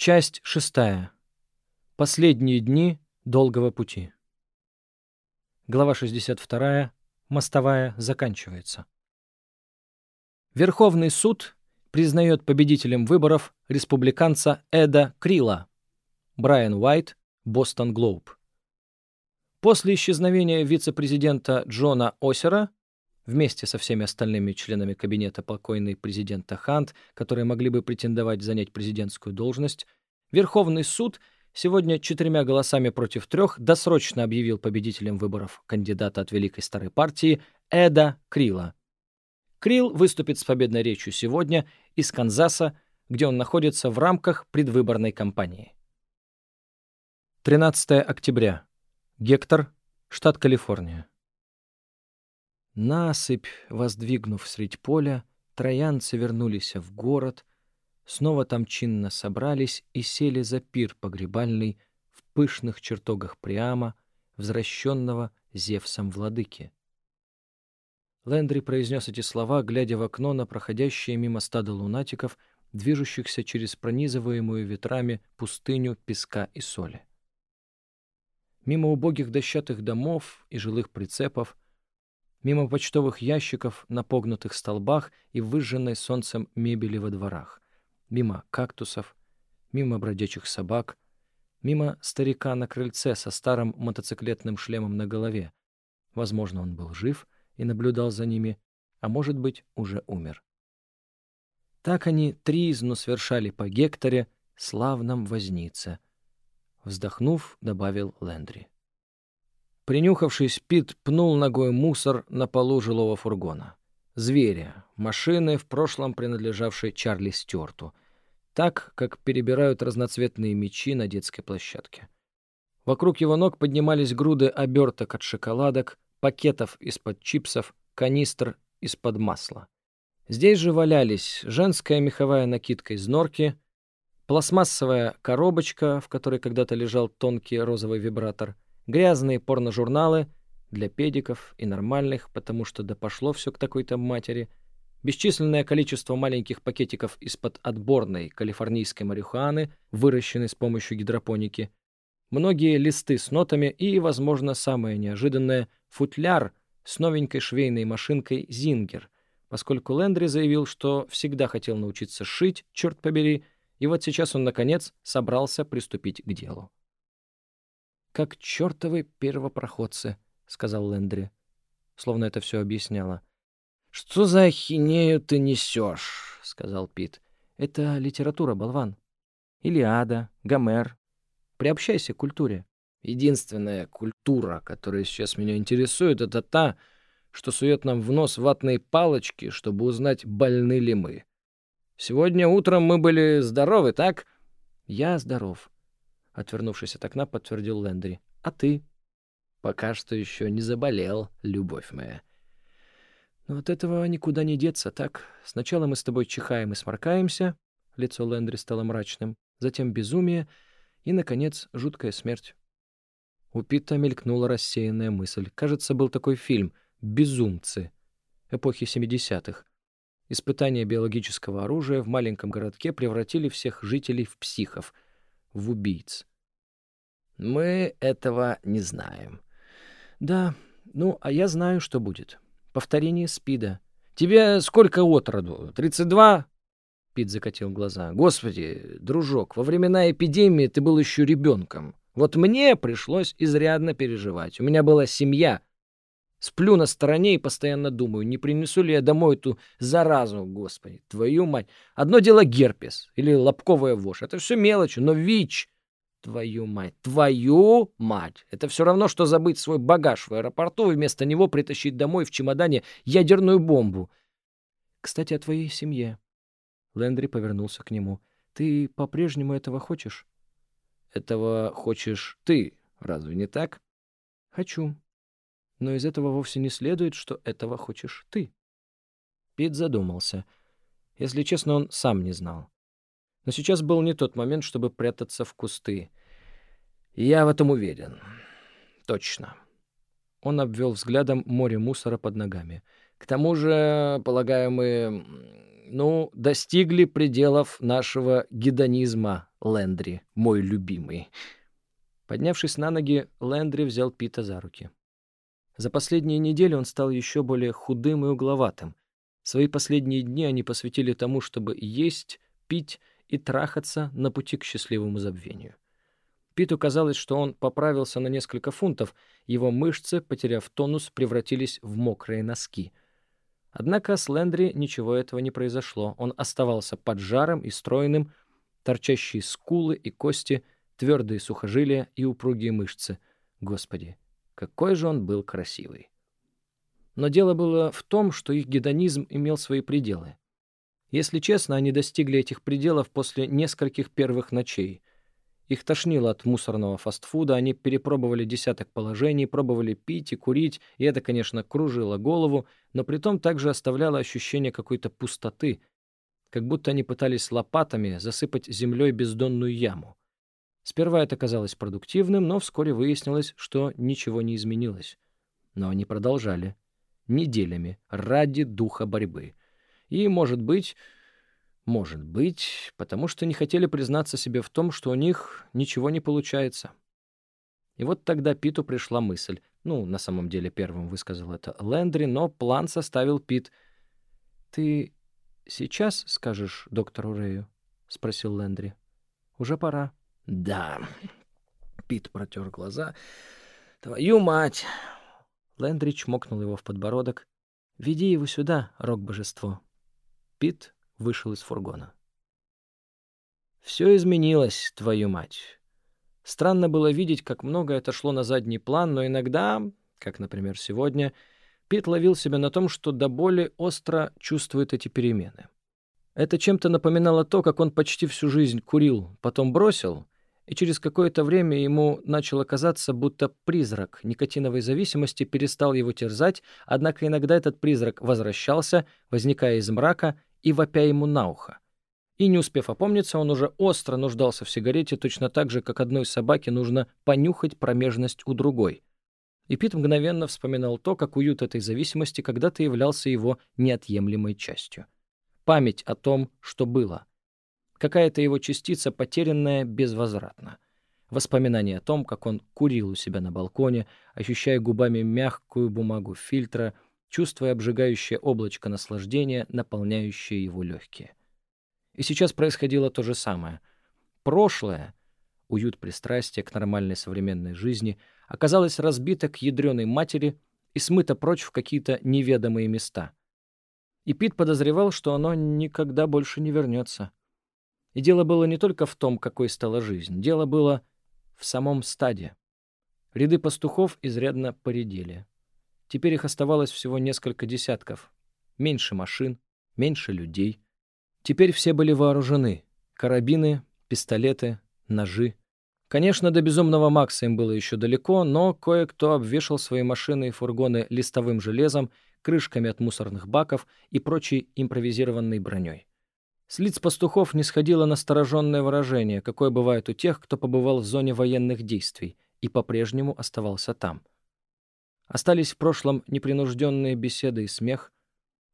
Часть шестая. Последние дни долгого пути. Глава 62. Мостовая заканчивается. Верховный суд признает победителем выборов республиканца Эда Крила. Брайан Уайт, Бостон Глоуб. После исчезновения вице-президента Джона Осера вместе со всеми остальными членами кабинета покойной президента Хант, которые могли бы претендовать занять президентскую должность, Верховный суд сегодня четырьмя голосами против трех досрочно объявил победителем выборов кандидата от Великой Старой партии Эда Крила. Крил выступит с победной речью сегодня из Канзаса, где он находится в рамках предвыборной кампании. 13 октября. Гектор, штат Калифорния. Насыпь, воздвигнув средь поля, троянцы вернулись в город, снова там чинно собрались и сели за пир погребальный в пышных чертогах Приама, возвращенного Зевсом владыки. Лэндри произнес эти слова, глядя в окно на проходящие мимо стада лунатиков, движущихся через пронизываемую ветрами пустыню песка и соли. Мимо убогих дощатых домов и жилых прицепов — мимо почтовых ящиков на погнутых столбах и выжженной солнцем мебели во дворах, мимо кактусов, мимо бродячих собак, мимо старика на крыльце со старым мотоциклетным шлемом на голове. Возможно, он был жив и наблюдал за ними, а может быть, уже умер. Так они тризну свершали по Гекторе, славном вознице. Вздохнув, добавил Лендри. Принюхавшись, Пит пнул ногой мусор на полу жилого фургона. Зверя, машины, в прошлом принадлежавшей Чарли Стюарту. Так, как перебирают разноцветные мечи на детской площадке. Вокруг его ног поднимались груды оберток от шоколадок, пакетов из-под чипсов, канистр из-под масла. Здесь же валялись женская меховая накидка из норки, пластмассовая коробочка, в которой когда-то лежал тонкий розовый вибратор — Грязные порножурналы для педиков и нормальных, потому что да пошло все к такой-то матери. Бесчисленное количество маленьких пакетиков из-под отборной калифорнийской марихуаны, выращенной с помощью гидропоники. Многие листы с нотами и, возможно, самое неожиданное — футляр с новенькой швейной машинкой «Зингер», поскольку Лендри заявил, что всегда хотел научиться шить, черт побери, и вот сейчас он, наконец, собрался приступить к делу как чертовы первопроходцы», — сказал Лендри. Словно это все объясняло. «Что за ахинею ты несешь?» — сказал Пит. «Это литература, болван. Илиада, Гомер. Приобщайся к культуре». «Единственная культура, которая сейчас меня интересует, это та, что сует нам в нос ватные палочки, чтобы узнать, больны ли мы. Сегодня утром мы были здоровы, так?» «Я здоров», Отвернувшись от окна, подтвердил Лендри. «А ты?» «Пока что еще не заболел, любовь моя». «Но от этого никуда не деться, так? Сначала мы с тобой чихаем и сморкаемся». Лицо Лендри стало мрачным. Затем безумие и, наконец, жуткая смерть. У Питта мелькнула рассеянная мысль. Кажется, был такой фильм «Безумцы» эпохи 70-х. Испытания биологического оружия в маленьком городке превратили всех жителей в психов, в убийц. Мы этого не знаем. Да, ну, а я знаю, что будет. Повторение СПИДа. Тебе сколько от роду? 32? Пит закатил глаза. Господи, дружок, во времена эпидемии ты был еще ребенком. Вот мне пришлось изрядно переживать. У меня была семья. Сплю на стороне и постоянно думаю, не принесу ли я домой эту заразу, господи, твою мать. Одно дело герпес или лобковая вошь. Это все мелочи, но ВИЧ Твою мать, твою мать! Это все равно, что забыть свой багаж в аэропорту и вместо него притащить домой в чемодане ядерную бомбу. Кстати, о твоей семье. Лендри повернулся к нему. Ты по-прежнему этого хочешь? Этого хочешь ты, разве не так? Хочу. Но из этого вовсе не следует, что этого хочешь ты. Пит задумался. Если честно, он сам не знал. Но сейчас был не тот момент, чтобы прятаться в кусты. Я в этом уверен. Точно. Он обвел взглядом море мусора под ногами. К тому же, полагаю, мы ну, достигли пределов нашего гедонизма, Лендри, мой любимый. Поднявшись на ноги, Лендри взял Пита за руки. За последние недели он стал еще более худым и угловатым. Свои последние дни они посвятили тому, чтобы есть, пить и трахаться на пути к счастливому забвению. Питу казалось, что он поправился на несколько фунтов, его мышцы, потеряв тонус, превратились в мокрые носки. Однако с Лендри ничего этого не произошло. Он оставался поджарым и стройным, торчащие скулы и кости, твердые сухожилия и упругие мышцы. Господи, какой же он был красивый! Но дело было в том, что их гедонизм имел свои пределы. Если честно, они достигли этих пределов после нескольких первых ночей. Их тошнило от мусорного фастфуда, они перепробовали десяток положений, пробовали пить и курить, и это, конечно, кружило голову, но притом также оставляло ощущение какой-то пустоты, как будто они пытались лопатами засыпать землей бездонную яму. Сперва это казалось продуктивным, но вскоре выяснилось, что ничего не изменилось. Но они продолжали. Неделями, ради духа борьбы. И, может быть, может быть, потому что не хотели признаться себе в том, что у них ничего не получается. И вот тогда Питу пришла мысль. Ну, на самом деле первым высказал это Лендри, но план составил Пит. «Ты сейчас скажешь доктору Рэю?» — спросил Лендри. «Уже пора». «Да». Пит протер глаза. «Твою мать!» Лендри чмокнул его в подбородок. «Веди его сюда, рок-божество». Пит вышел из фургона. Все изменилось, твою мать. Странно было видеть, как много это шло на задний план, но иногда, как, например, сегодня, Пит ловил себя на том, что до боли остро чувствует эти перемены. Это чем-то напоминало то, как он почти всю жизнь курил, потом бросил, и через какое-то время ему начало казаться, будто призрак никотиновой зависимости перестал его терзать, однако иногда этот призрак возвращался, возникая из мрака и вопя ему на ухо. И не успев опомниться, он уже остро нуждался в сигарете, точно так же, как одной собаке нужно понюхать промежность у другой. И Пит мгновенно вспоминал то, как уют этой зависимости когда-то являлся его неотъемлемой частью. Память о том, что было. Какая-то его частица, потерянная безвозвратно. Воспоминание о том, как он курил у себя на балконе, ощущая губами мягкую бумагу фильтра — чувствуя обжигающее облачко наслаждения, наполняющее его легкие. И сейчас происходило то же самое. Прошлое, уют пристрастия к нормальной современной жизни, оказалось разбито к ядреной матери и смыто прочь в какие-то неведомые места. И Пит подозревал, что оно никогда больше не вернется. И дело было не только в том, какой стала жизнь. Дело было в самом стаде. Ряды пастухов изрядно поредели. Теперь их оставалось всего несколько десятков. Меньше машин, меньше людей. Теперь все были вооружены. Карабины, пистолеты, ножи. Конечно, до безумного Макса им было еще далеко, но кое-кто обвешал свои машины и фургоны листовым железом, крышками от мусорных баков и прочей импровизированной броней. С лиц пастухов не сходило настороженное выражение, какое бывает у тех, кто побывал в зоне военных действий и по-прежнему оставался там — Остались в прошлом непринужденные беседы и смех.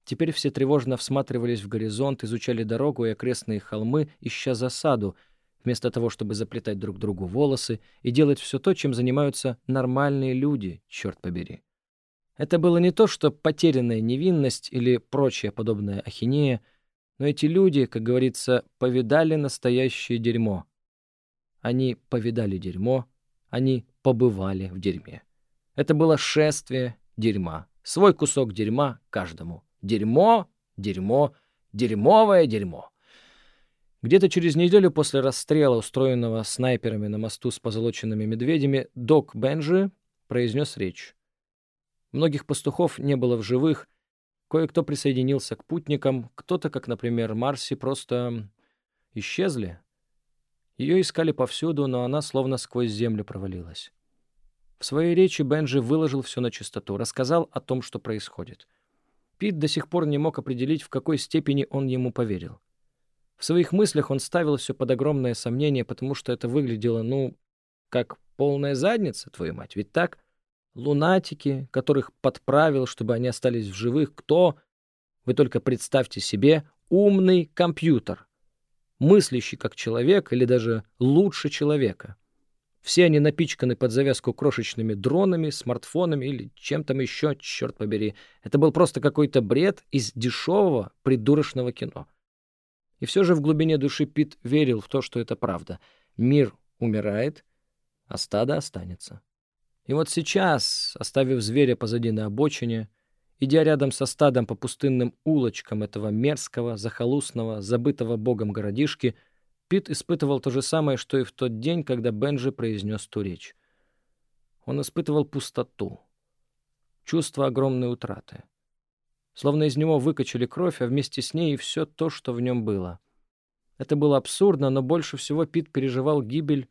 Теперь все тревожно всматривались в горизонт, изучали дорогу и окрестные холмы, ища засаду, вместо того, чтобы заплетать друг другу волосы и делать все то, чем занимаются нормальные люди, черт побери. Это было не то, что потерянная невинность или прочая подобная ахинея, но эти люди, как говорится, повидали настоящее дерьмо. Они повидали дерьмо, они побывали в дерьме. Это было шествие дерьма. Свой кусок дерьма каждому. Дерьмо, дерьмо, дерьмовое дерьмо. Где-то через неделю после расстрела, устроенного снайперами на мосту с позолоченными медведями, док Бенджи произнес речь. Многих пастухов не было в живых, кое-кто присоединился к путникам, кто-то, как, например, Марси, просто исчезли. Ее искали повсюду, но она словно сквозь землю провалилась. В своей речи Бенджи выложил все на чистоту, рассказал о том, что происходит. Пит до сих пор не мог определить, в какой степени он ему поверил. В своих мыслях он ставил все под огромное сомнение, потому что это выглядело, ну, как полная задница, твою мать, ведь так? Лунатики, которых подправил, чтобы они остались в живых, кто? Вы только представьте себе, умный компьютер, мыслящий как человек или даже лучше человека. Все они напичканы под завязку крошечными дронами, смартфонами или чем там еще, черт побери. Это был просто какой-то бред из дешевого, придурочного кино. И все же в глубине души Пит верил в то, что это правда. Мир умирает, а стадо останется. И вот сейчас, оставив зверя позади на обочине, идя рядом со стадом по пустынным улочкам этого мерзкого, захолустного, забытого богом городишки, Пит испытывал то же самое, что и в тот день, когда Бенджи произнес ту речь. Он испытывал пустоту, чувство огромной утраты. Словно из него выкачали кровь, а вместе с ней и все то, что в нем было. Это было абсурдно, но больше всего Пит переживал гибель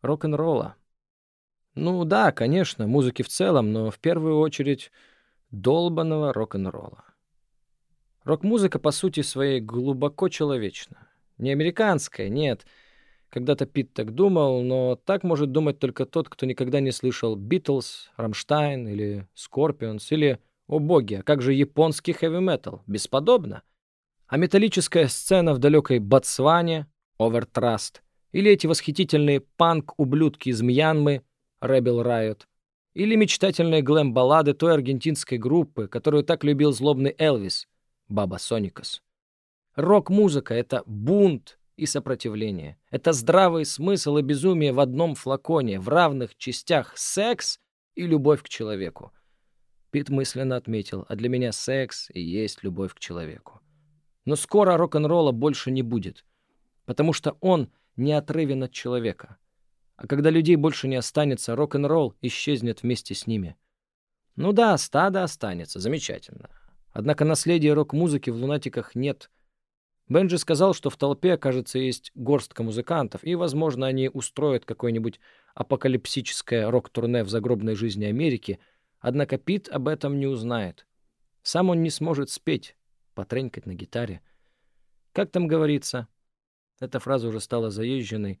рок-н-ролла. Ну да, конечно, музыки в целом, но в первую очередь долбанного рок-н-ролла. Рок-музыка по сути своей глубоко человечна. Не американская, нет. Когда-то Пит так думал, но так может думать только тот, кто никогда не слышал Битлз, Рамштайн или Скорпионс, или, о боги, а как же японский хэви-метал? Бесподобно. А металлическая сцена в далекой Ботсване, Overthrust, или эти восхитительные панк-ублюдки из Мьянмы, Rebel Riot, или мечтательные глэм-баллады той аргентинской группы, которую так любил злобный Элвис, Баба Соникас. Рок-музыка — это бунт и сопротивление. Это здравый смысл и безумие в одном флаконе, в равных частях секс и любовь к человеку. Пит мысленно отметил, а для меня секс и есть любовь к человеку. Но скоро рок-н-ролла больше не будет, потому что он неотрывен от человека. А когда людей больше не останется, рок-н-ролл исчезнет вместе с ними. Ну да, стадо останется, замечательно. Однако наследия рок-музыки в «Лунатиках» нет. Бенджи сказал, что в толпе, кажется, есть горстка музыкантов, и, возможно, они устроят какое-нибудь апокалипсическое рок-турне в загробной жизни Америки, однако Пит об этом не узнает. Сам он не сможет спеть, потренькать на гитаре. Как там говорится? Эта фраза уже стала заезженной,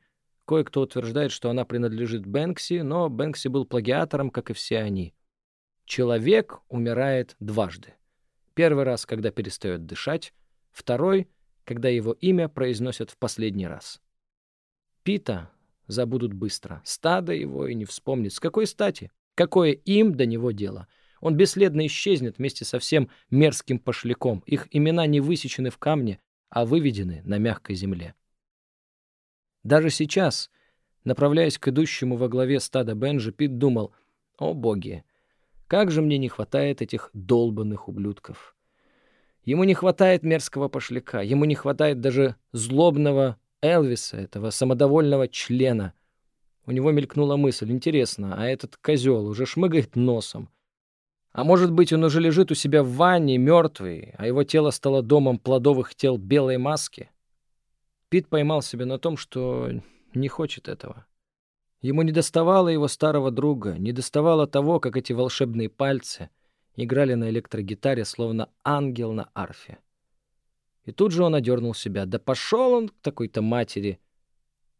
Кое-кто утверждает, что она принадлежит Бэнкси, но Бэнкси был плагиатором, как и все они. Человек умирает дважды. Первый раз, когда перестает дышать, второй, когда его имя произносят в последний раз. Пита забудут быстро, стадо его и не вспомнит. С какой стати? Какое им до него дело? Он бесследно исчезнет вместе со всем мерзким пошляком. Их имена не высечены в камне, а выведены на мягкой земле. Даже сейчас, направляясь к идущему во главе стада Бенжи, Пит думал, «О боги, как же мне не хватает этих долбанных ублюдков!» Ему не хватает мерзкого пошляка, ему не хватает даже злобного Элвиса, этого самодовольного члена. У него мелькнула мысль, интересно, а этот козел уже шмыгает носом. А может быть, он уже лежит у себя в ванне, мертвый, а его тело стало домом плодовых тел белой маски? Пит поймал себя на том, что не хочет этого. Ему не доставало его старого друга, не доставало того, как эти волшебные пальцы играли на электрогитаре, словно ангел на арфе. И тут же он одернул себя. Да пошел он к такой-то матери.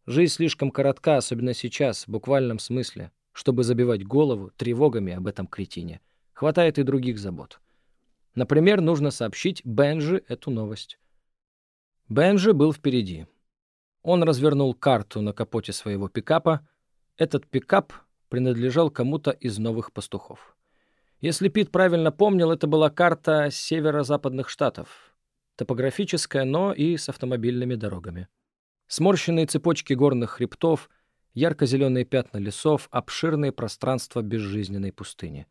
Жизнь слишком коротка, особенно сейчас, в буквальном смысле, чтобы забивать голову тревогами об этом кретине. Хватает и других забот. Например, нужно сообщить Бенжи эту новость. Бенджи был впереди. Он развернул карту на капоте своего пикапа. Этот пикап принадлежал кому-то из новых пастухов. Если Пит правильно помнил, это была карта северо-западных штатов. Топографическая, но и с автомобильными дорогами. Сморщенные цепочки горных хребтов, ярко-зеленые пятна лесов, обширные пространства безжизненной пустыни.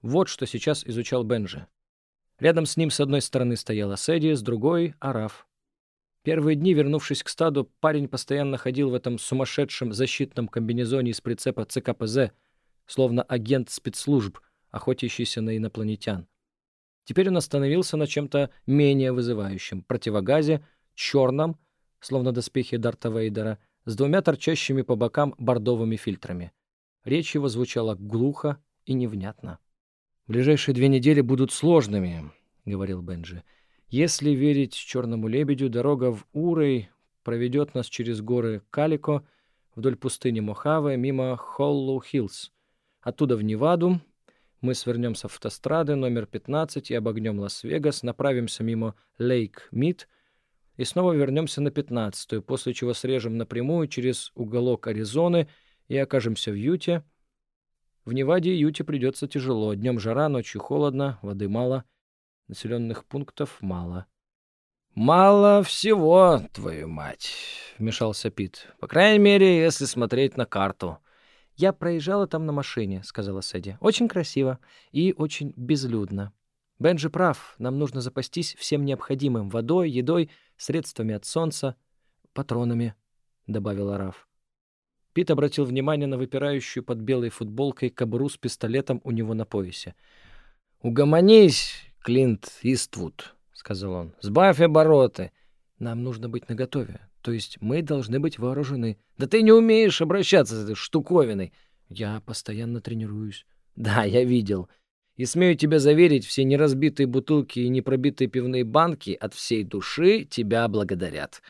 Вот что сейчас изучал Бенджи. Рядом с ним с одной стороны стояла Сэдди, с другой — Араф. Первые дни, вернувшись к стаду, парень постоянно ходил в этом сумасшедшем защитном комбинезоне из прицепа ЦКПЗ, словно агент спецслужб, охотящийся на инопланетян. Теперь он остановился на чем-то менее вызывающем — противогазе, черном, словно доспехи Дарта Вейдера, с двумя торчащими по бокам бордовыми фильтрами. Речь его звучала глухо и невнятно. «Ближайшие две недели будут сложными», — говорил Бенджи. Если верить черному лебедю, дорога в Урой проведет нас через горы Калико, вдоль пустыни Мохаве, мимо Холлоу-Хиллз. Оттуда в Неваду. Мы свернем с автострады номер 15 и обогнем Лас-Вегас, направимся мимо Лейк-Мид, и снова вернемся на пятнадцатую, после чего срежем напрямую через уголок Аризоны и окажемся в Юте. В Неваде и Юте придется тяжело. Днем жара, ночью холодно, воды мало, населенных пунктов мало. «Мало всего, твою мать», — вмешался Пит. «По крайней мере, если смотреть на карту». «Я проезжала там на машине», — сказала Сэдди. «Очень красиво и очень безлюдно. Бенджи прав, нам нужно запастись всем необходимым — водой, едой, средствами от солнца, патронами», — добавила Раф. Пит обратил внимание на выпирающую под белой футболкой кобуру с пистолетом у него на поясе. «Угомонись, Клинт Иствуд», — сказал он. «Сбавь обороты». «Нам нужно быть наготове. То есть мы должны быть вооружены». «Да ты не умеешь обращаться с этой штуковиной». «Я постоянно тренируюсь». «Да, я видел. И смею тебя заверить, все неразбитые бутылки и непробитые пивные банки от всей души тебя благодарят».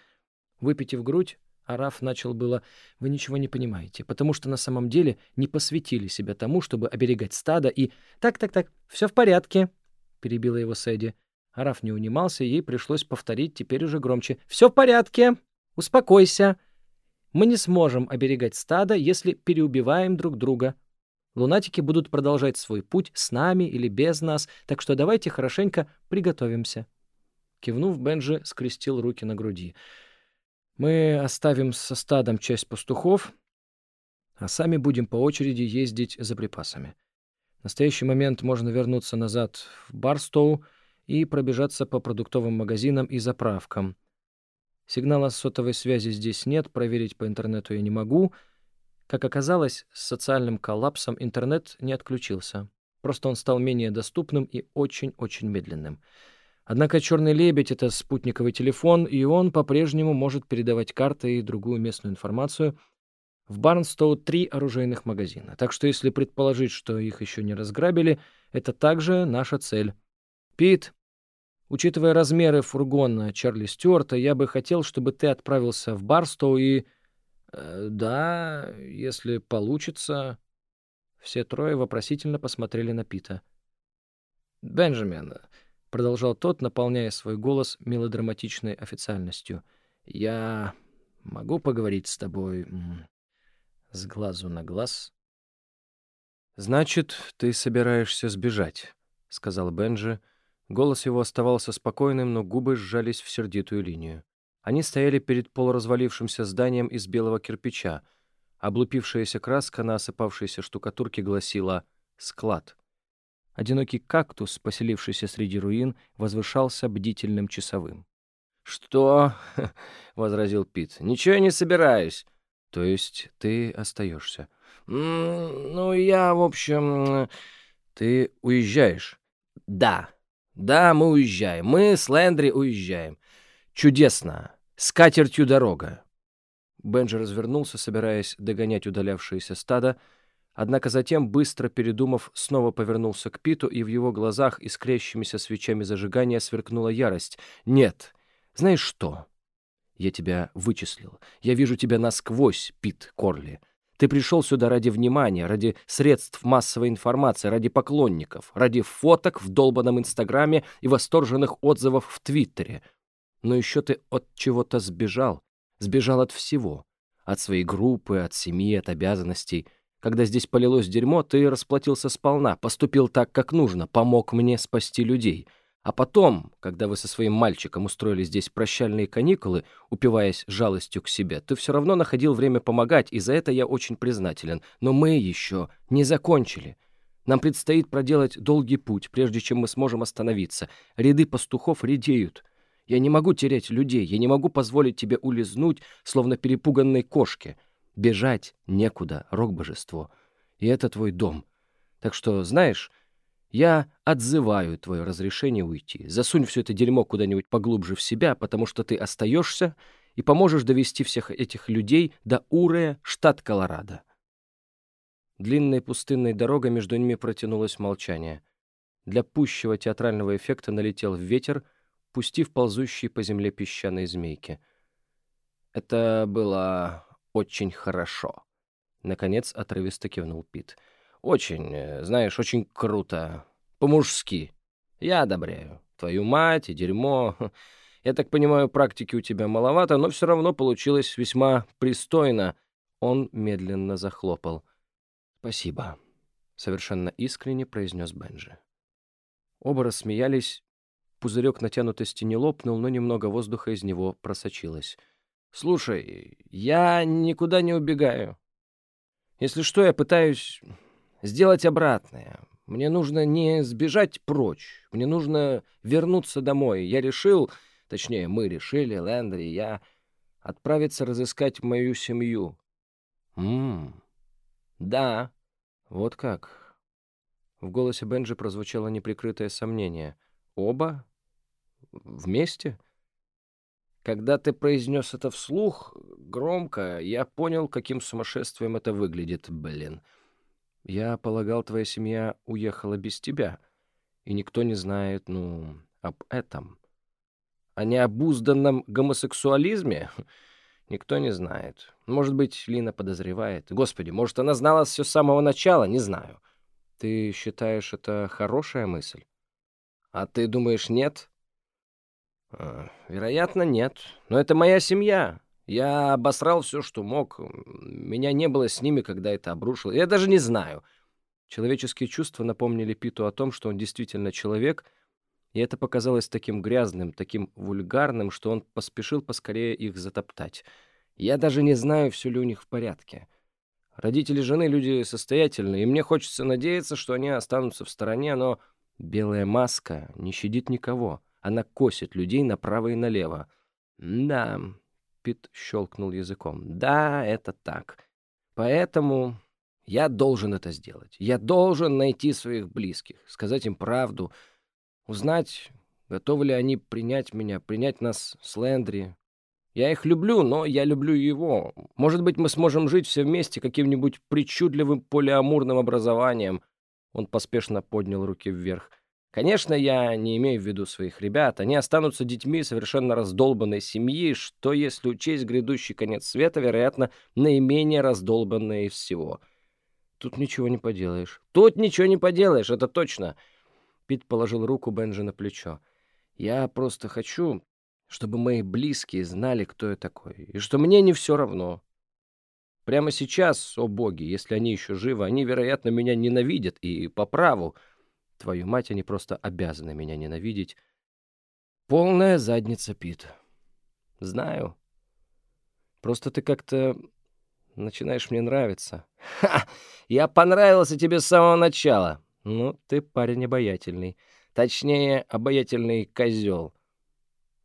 Выпитив грудь, Араф начал было «Вы ничего не понимаете, потому что на самом деле не посвятили себя тому, чтобы оберегать стадо и...» «Так-так-так, все в порядке», — перебила его Сэдди. Араф не унимался, ей пришлось повторить теперь уже громче. «Все в порядке, успокойся. Мы не сможем оберегать стадо, если переубиваем друг друга. Лунатики будут продолжать свой путь с нами или без нас, так что давайте хорошенько приготовимся». Кивнув, Бенджи скрестил руки на груди. Мы оставим со стадом часть пастухов, а сами будем по очереди ездить за припасами. В настоящий момент можно вернуться назад в Барстоу и пробежаться по продуктовым магазинам и заправкам. Сигнала сотовой связи здесь нет, проверить по интернету я не могу. Как оказалось, с социальным коллапсом интернет не отключился. Просто он стал менее доступным и очень-очень медленным. Однако «Черный лебедь» — это спутниковый телефон, и он по-прежнему может передавать карты и другую местную информацию. В Барнстоу три оружейных магазина, так что если предположить, что их еще не разграбили, это также наша цель. Пит, учитывая размеры фургона Чарли Стюарта, я бы хотел, чтобы ты отправился в Барстоу и... Э, да, если получится... Все трое вопросительно посмотрели на Пита. «Бенджамин, продолжал тот, наполняя свой голос мелодраматичной официальностью. «Я могу поговорить с тобой с глазу на глаз?» «Значит, ты собираешься сбежать», — сказал Бенджи. Голос его оставался спокойным, но губы сжались в сердитую линию. Они стояли перед полуразвалившимся зданием из белого кирпича. Облупившаяся краска на осыпавшейся штукатурке гласила «Склад». Одинокий кактус, поселившийся среди руин, возвышался бдительным часовым. «Что?» — возразил Пит. «Ничего я не собираюсь». «То есть ты остаешься?» «Ну, я, в общем...» «Ты уезжаешь?» «Да. Да, мы уезжаем. Мы с Лэндри уезжаем. Чудесно. С катертью дорога». Бенджи развернулся, собираясь догонять удалявшееся стадо, Однако затем, быстро передумав, снова повернулся к Питу, и в его глазах, искрящимися свечами зажигания, сверкнула ярость. «Нет! Знаешь что? Я тебя вычислил. Я вижу тебя насквозь, Пит Корли. Ты пришел сюда ради внимания, ради средств массовой информации, ради поклонников, ради фоток в долбанном Инстаграме и восторженных отзывов в Твиттере. Но еще ты от чего-то сбежал. Сбежал от всего. От своей группы, от семьи, от обязанностей — когда здесь полилось дерьмо, ты расплатился сполна, поступил так, как нужно, помог мне спасти людей. А потом, когда вы со своим мальчиком устроили здесь прощальные каникулы, упиваясь жалостью к себе, ты все равно находил время помогать, и за это я очень признателен. Но мы еще не закончили. Нам предстоит проделать долгий путь, прежде чем мы сможем остановиться. Ряды пастухов редеют. Я не могу терять людей, я не могу позволить тебе улизнуть, словно перепуганной кошке. Бежать некуда, рок-божество. И это твой дом. Так что, знаешь, я отзываю твое разрешение уйти. Засунь все это дерьмо куда-нибудь поглубже в себя, потому что ты остаешься и поможешь довести всех этих людей до Урея, штат Колорадо. Длинной пустынной дорогой между ними протянулось молчание. Для пущего театрального эффекта налетел ветер, пустив ползущие по земле песчаные змейки. Это было очень хорошо. Наконец отрывисто кивнул Пит. Очень, э, знаешь, очень круто. По-мужски. Я одобряю. Твою мать и дерьмо. Я так понимаю, практики у тебя маловато, но все равно получилось весьма пристойно. Он медленно захлопал. «Спасибо», — совершенно искренне произнес Бенджи. Оба рассмеялись. Пузырек натянутости не лопнул, но немного воздуха из него просочилось. «Слушай, я никуда не убегаю. Если что, я пытаюсь сделать обратное. Мне нужно не сбежать прочь, мне нужно вернуться домой. Я решил, точнее, мы решили, Лэндри и я, отправиться разыскать мою семью. Ммм, да, вот как. В голосе Бенджи прозвучало неприкрытое сомнение. Оба? Вместе? Когда ты произнес это вслух, громко, я понял, каким сумасшествием это выглядит, блин. Я полагал, твоя семья уехала без тебя, и никто не знает, ну, об этом. О необузданном гомосексуализме никто не знает. Может быть, Лина подозревает. Господи, может, она знала все с самого начала, не знаю. Ты считаешь, это хорошая мысль? А ты думаешь, нет? А, вероятно, нет. Но это моя семья. Я обосрал все, что мог. Меня не было с ними, когда это обрушилось. Я даже не знаю. Человеческие чувства напомнили Питу о том, что он действительно человек, и это показалось таким грязным, таким вульгарным, что он поспешил поскорее их затоптать. Я даже не знаю, все ли у них в порядке. Родители жены — люди состоятельные, и мне хочется надеяться, что они останутся в стороне, но белая маска не щадит никого. Она косит людей направо и налево. Да, Пит щелкнул языком. «Да, это так. Поэтому я должен это сделать. Я должен найти своих близких, сказать им правду, узнать, готовы ли они принять меня, принять нас с Лэндри. Я их люблю, но я люблю его. Может быть, мы сможем жить все вместе каким-нибудь причудливым полиамурным образованием». Он поспешно поднял руки вверх — Конечно, я не имею в виду своих ребят. Они останутся детьми совершенно раздолбанной семьи, что, если учесть грядущий конец света, вероятно, наименее раздолбанное из всего. Тут ничего не поделаешь. Тут ничего не поделаешь, это точно. Пит положил руку Бенджи на плечо. Я просто хочу, чтобы мои близкие знали, кто я такой, и что мне не все равно. Прямо сейчас, о боги, если они еще живы, они, вероятно, меня ненавидят, и по праву — Твою мать, они просто обязаны меня ненавидеть. Полная задница, Пит. Знаю. Просто ты как-то начинаешь мне нравиться. Ха! Я понравился тебе с самого начала. Ну, ты парень обаятельный. Точнее, обаятельный козел.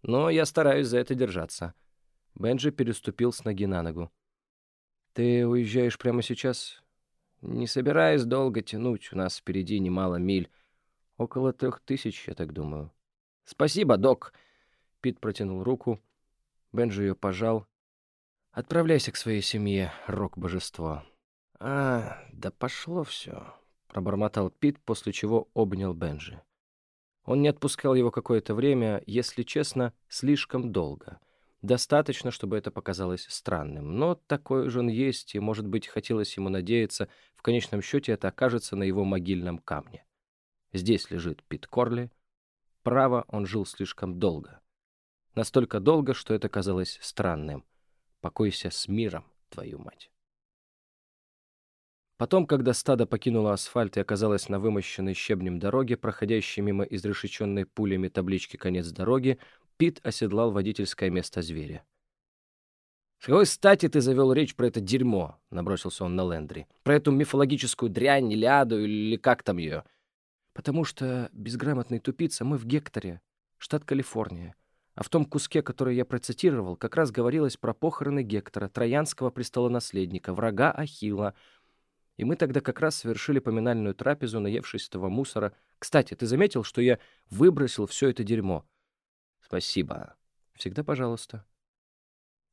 Но я стараюсь за это держаться. Бенджи переступил с ноги на ногу. Ты уезжаешь прямо сейчас? Не собираюсь долго тянуть, у нас впереди немало миль. Около трех тысяч, я так думаю. Спасибо, док. Пит протянул руку. Бенджи ее пожал. Отправляйся к своей семье, рок-божество. А, да пошло все, пробормотал Пит, после чего обнял Бенджи. Он не отпускал его какое-то время, если честно, слишком долго. Достаточно, чтобы это показалось странным. Но такой же он есть, и, может быть, хотелось ему надеяться, в конечном счете это окажется на его могильном камне. Здесь лежит Пит Корли. Право, он жил слишком долго. Настолько долго, что это казалось странным. Покойся с миром, твою мать. Потом, когда стадо покинуло асфальт и оказалось на вымощенной щебнем дороге, проходящей мимо изрешеченной пулями таблички «Конец дороги», Пит оседлал водительское место зверя. «С какой стати ты завел речь про это дерьмо?» — набросился он на Лендри. «Про эту мифологическую дрянь, Илиаду или как там ее?» Потому что, безграмотный тупица, мы в Гекторе, штат Калифорния. А в том куске, который я процитировал, как раз говорилось про похороны Гектора, троянского престолонаследника, врага Ахилла. И мы тогда как раз совершили поминальную трапезу, наевшись этого мусора. Кстати, ты заметил, что я выбросил все это дерьмо? Спасибо. Всегда пожалуйста.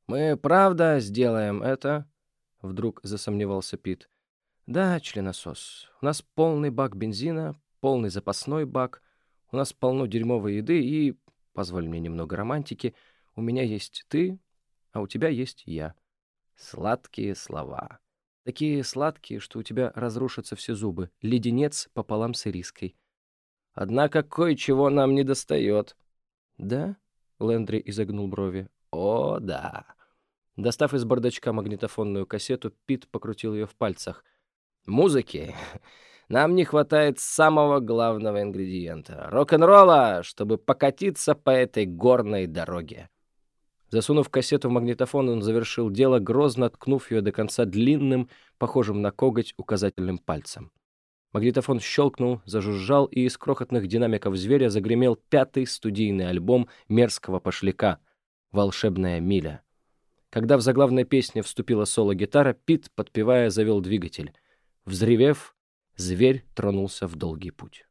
Мы правда сделаем это? Вдруг засомневался Пит. Да, членосос. У нас полный бак бензина, полный запасной бак, у нас полно дерьмовой еды и, позволь мне немного романтики, у меня есть ты, а у тебя есть я. Сладкие слова. Такие сладкие, что у тебя разрушатся все зубы. Леденец пополам с ириской. Однако кое-чего нам не достает. Да? Лэндри изогнул брови. «О, да». Достав из бардачка магнитофонную кассету, Пит покрутил ее в пальцах. «Музыки. Нам не хватает самого главного ингредиента — рок-н-ролла, чтобы покатиться по этой горной дороге». Засунув кассету в магнитофон, он завершил дело, грозно ткнув ее до конца длинным, похожим на коготь, указательным пальцем. Магнитофон щелкнул, зажужжал, и из крохотных динамиков зверя загремел пятый студийный альбом мерзкого пошляка «Волшебная миля». Когда в заглавной песне вступила соло-гитара, Пит, подпевая, завел двигатель. Взревев, зверь тронулся в долгий путь.